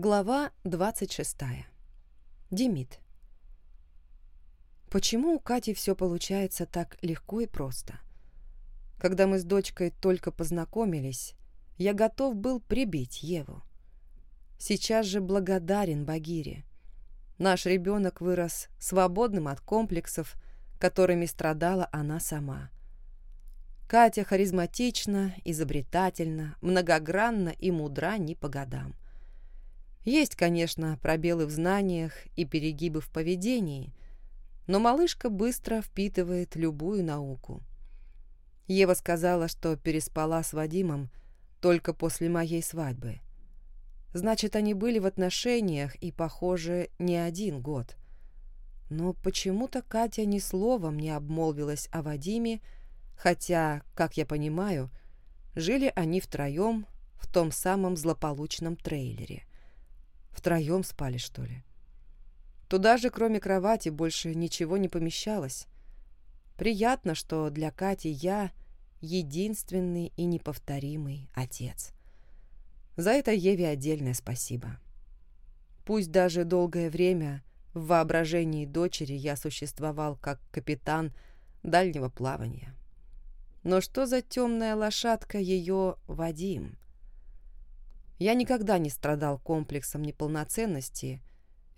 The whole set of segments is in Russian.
Глава 26. Демид. Почему у Кати все получается так легко и просто? Когда мы с дочкой только познакомились, я готов был прибить Еву. Сейчас же благодарен Багире. Наш ребенок вырос свободным от комплексов, которыми страдала она сама. Катя харизматична, изобретательна, многогранна и мудра не по годам. Есть, конечно, пробелы в знаниях и перегибы в поведении, но малышка быстро впитывает любую науку. Ева сказала, что переспала с Вадимом только после моей свадьбы. Значит, они были в отношениях и, похоже, не один год. Но почему-то Катя ни словом не обмолвилась о Вадиме, хотя, как я понимаю, жили они втроем в том самом злополучном трейлере. Втроем спали, что ли? Туда же, кроме кровати, больше ничего не помещалось. Приятно, что для Кати я единственный и неповторимый отец. За это Еве отдельное спасибо. Пусть даже долгое время в воображении дочери я существовал как капитан дальнего плавания. Но что за темная лошадка ее Вадим? Я никогда не страдал комплексом неполноценности,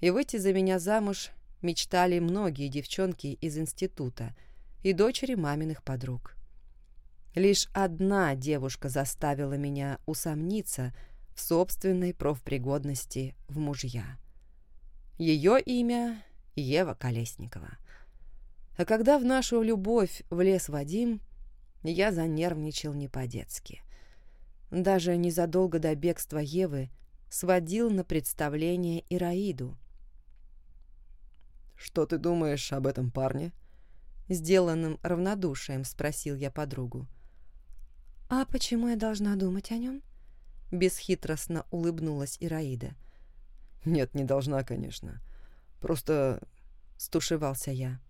и выйти за меня замуж мечтали многие девчонки из института и дочери маминых подруг. Лишь одна девушка заставила меня усомниться в собственной профпригодности в мужья. Ее имя Ева Колесникова. А когда в нашу любовь влез Вадим, я занервничал не по-детски даже незадолго до бегства Евы, сводил на представление Ираиду. «Что ты думаешь об этом парне?» Сделанным равнодушием спросил я подругу. «А почему я должна думать о нем?» Бесхитростно улыбнулась Ираида. «Нет, не должна, конечно. Просто...» — стушевался я.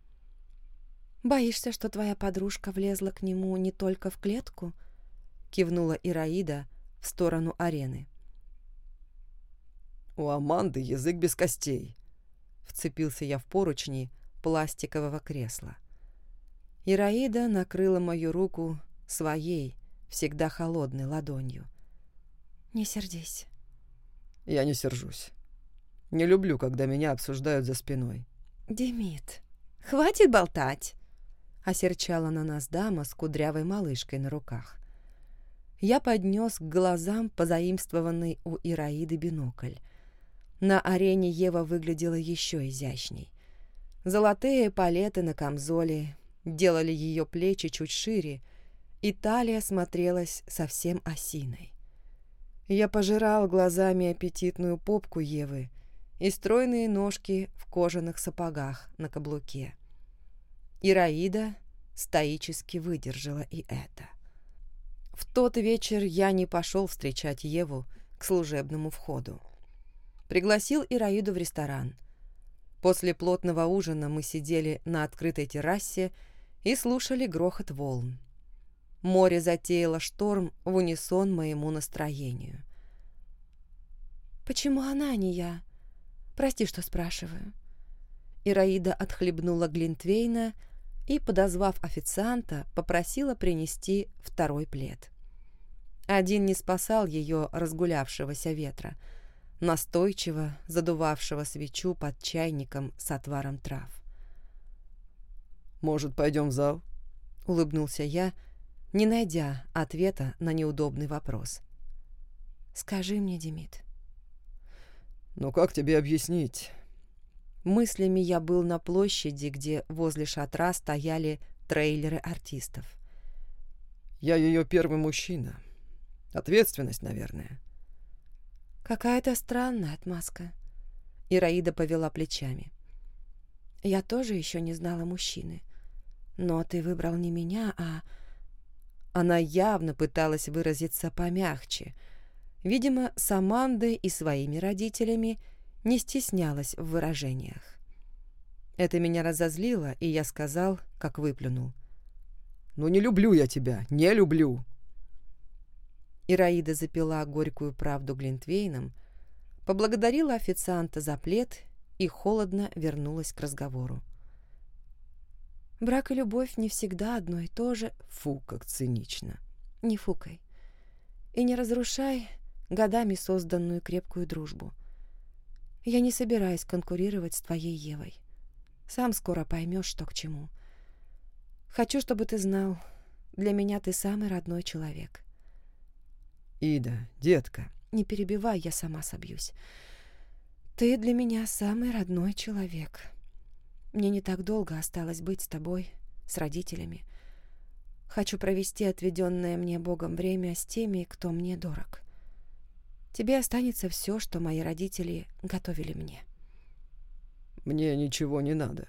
«Боишься, что твоя подружка влезла к нему не только в клетку?» — кивнула Ираида в сторону арены. «У Аманды язык без костей», — вцепился я в поручни пластикового кресла. Ираида накрыла мою руку своей, всегда холодной ладонью. «Не сердись». «Я не сержусь. Не люблю, когда меня обсуждают за спиной». «Демид, хватит болтать!» — осерчала на нас дама с кудрявой малышкой на руках я поднес к глазам позаимствованный у Ираиды бинокль. На арене Ева выглядела еще изящней. Золотые палеты на камзоле делали ее плечи чуть шире, и талия смотрелась совсем осиной. Я пожирал глазами аппетитную попку Евы и стройные ножки в кожаных сапогах на каблуке. Ираида стоически выдержала и это. В тот вечер я не пошел встречать Еву к служебному входу. Пригласил Ираиду в ресторан. После плотного ужина мы сидели на открытой террасе и слушали грохот волн. Море затеяло шторм в унисон моему настроению. «Почему она, а не я? Прости, что спрашиваю». Ираида отхлебнула Глинтвейна и, подозвав официанта, попросила принести второй плед. Один не спасал ее разгулявшегося ветра, настойчиво задувавшего свечу под чайником с отваром трав. «Может, пойдем в зал?» — улыбнулся я, не найдя ответа на неудобный вопрос. «Скажи мне, Демид». «Ну как тебе объяснить?» Мыслями я был на площади, где возле шатра стояли трейлеры артистов. «Я ее первый мужчина. Ответственность, наверное». «Какая-то странная отмазка». Ираида повела плечами. «Я тоже еще не знала мужчины. Но ты выбрал не меня, а...» Она явно пыталась выразиться помягче. Видимо, с Амандой и своими родителями – не стеснялась в выражениях. Это меня разозлило, и я сказал, как выплюнул. «Ну не люблю я тебя, не люблю!» Ираида запила горькую правду Глинтвейном, поблагодарила официанта за плед и холодно вернулась к разговору. Брак и любовь не всегда одно и то же. Фу, как цинично. Не фукай. И не разрушай годами созданную крепкую дружбу. Я не собираюсь конкурировать с твоей Евой. Сам скоро поймешь, что к чему. Хочу, чтобы ты знал, для меня ты самый родной человек. Ида, детка. Не перебивай, я сама собьюсь. Ты для меня самый родной человек. Мне не так долго осталось быть с тобой, с родителями. Хочу провести отведенное мне Богом время с теми, кто мне дорог. Тебе останется все, что мои родители готовили мне. Мне ничего не надо.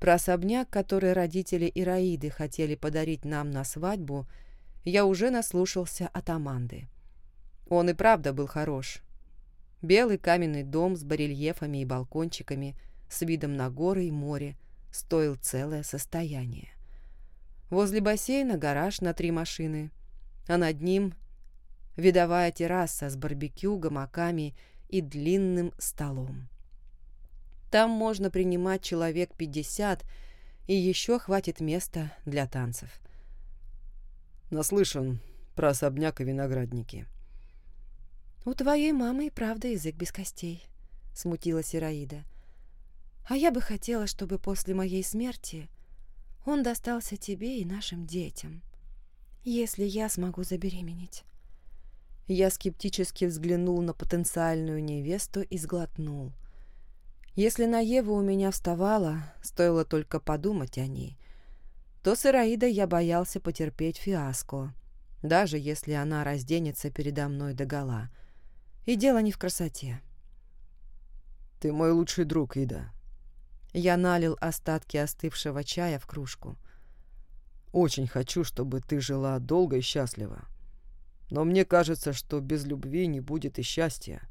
Про особняк, который родители Ираиды хотели подарить нам на свадьбу, я уже наслушался от Аманды. Он и правда был хорош. Белый каменный дом с барельефами и балкончиками с видом на горы и море стоил целое состояние. Возле бассейна гараж на три машины, а над ним видовая терраса с барбекю, гамаками и длинным столом. Там можно принимать человек 50, и еще хватит места для танцев. Наслышан про особняк и виноградники. «У твоей мамы и правда язык без костей», — смутилась Ираида. «А я бы хотела, чтобы после моей смерти он достался тебе и нашим детям, если я смогу забеременеть». Я скептически взглянул на потенциальную невесту и сглотнул. Если на Еву у меня вставала, стоило только подумать о ней, то с Ираидой я боялся потерпеть фиаско, даже если она разденется передо мной догола. И дело не в красоте. «Ты мой лучший друг, Ида». Я налил остатки остывшего чая в кружку. «Очень хочу, чтобы ты жила долго и счастливо. Но мне кажется, что без любви не будет и счастья».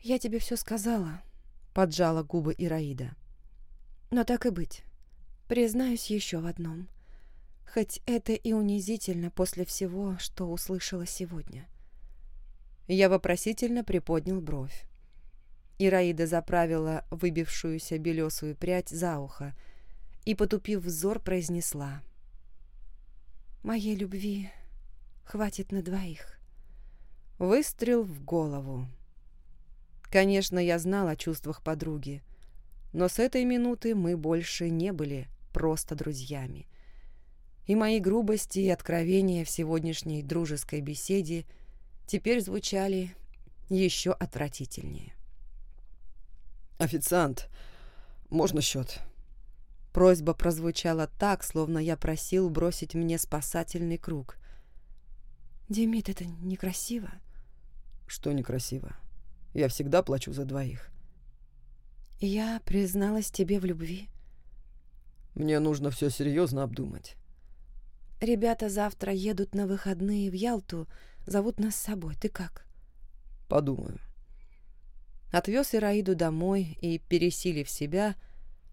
«Я тебе все сказала», — поджала губы Ираида. «Но так и быть. Признаюсь еще в одном. Хоть это и унизительно после всего, что услышала сегодня». Я вопросительно приподнял бровь. Ираида заправила выбившуюся белесую прядь за ухо и, потупив взор, произнесла. «Моей любви хватит на двоих». Выстрел в голову. Конечно, я знал о чувствах подруги, но с этой минуты мы больше не были просто друзьями. И мои грубости и откровения в сегодняшней дружеской беседе теперь звучали еще отвратительнее. «Официант, можно счет?» Просьба прозвучала так, словно я просил бросить мне спасательный круг. «Демид, это некрасиво». «Что некрасиво?» Я всегда плачу за двоих. Я призналась тебе в любви. Мне нужно все серьезно обдумать. Ребята завтра едут на выходные в Ялту, зовут нас с собой. Ты как? Подумаю. Отвез Ираиду домой и, пересилив себя,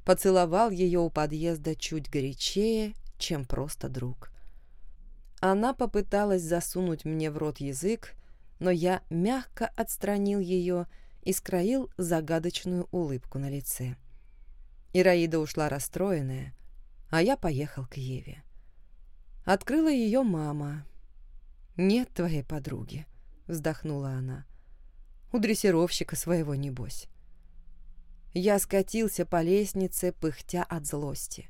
поцеловал ее у подъезда чуть горячее, чем просто друг. Она попыталась засунуть мне в рот язык, но я мягко отстранил ее и скроил загадочную улыбку на лице. Ираида ушла расстроенная, а я поехал к Еве. Открыла ее мама. «Нет твоей подруги», — вздохнула она. «У дрессировщика своего небось». Я скатился по лестнице, пыхтя от злости.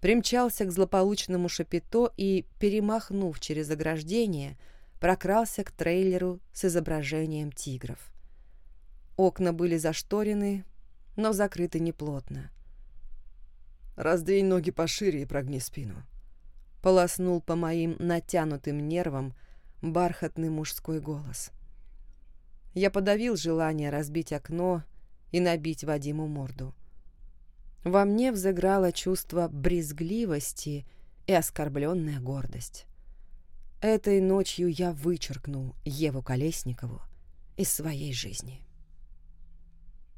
Примчался к злополучному шапито и, перемахнув через ограждение, — прокрался к трейлеру с изображением тигров. Окна были зашторены, но закрыты неплотно. «Раздвинь ноги пошире и прогни спину», — полоснул по моим натянутым нервам бархатный мужской голос. Я подавил желание разбить окно и набить Вадиму морду. Во мне взыграло чувство брезгливости и оскорбленная гордость. Этой ночью я вычеркнул Еву Колесникову из своей жизни.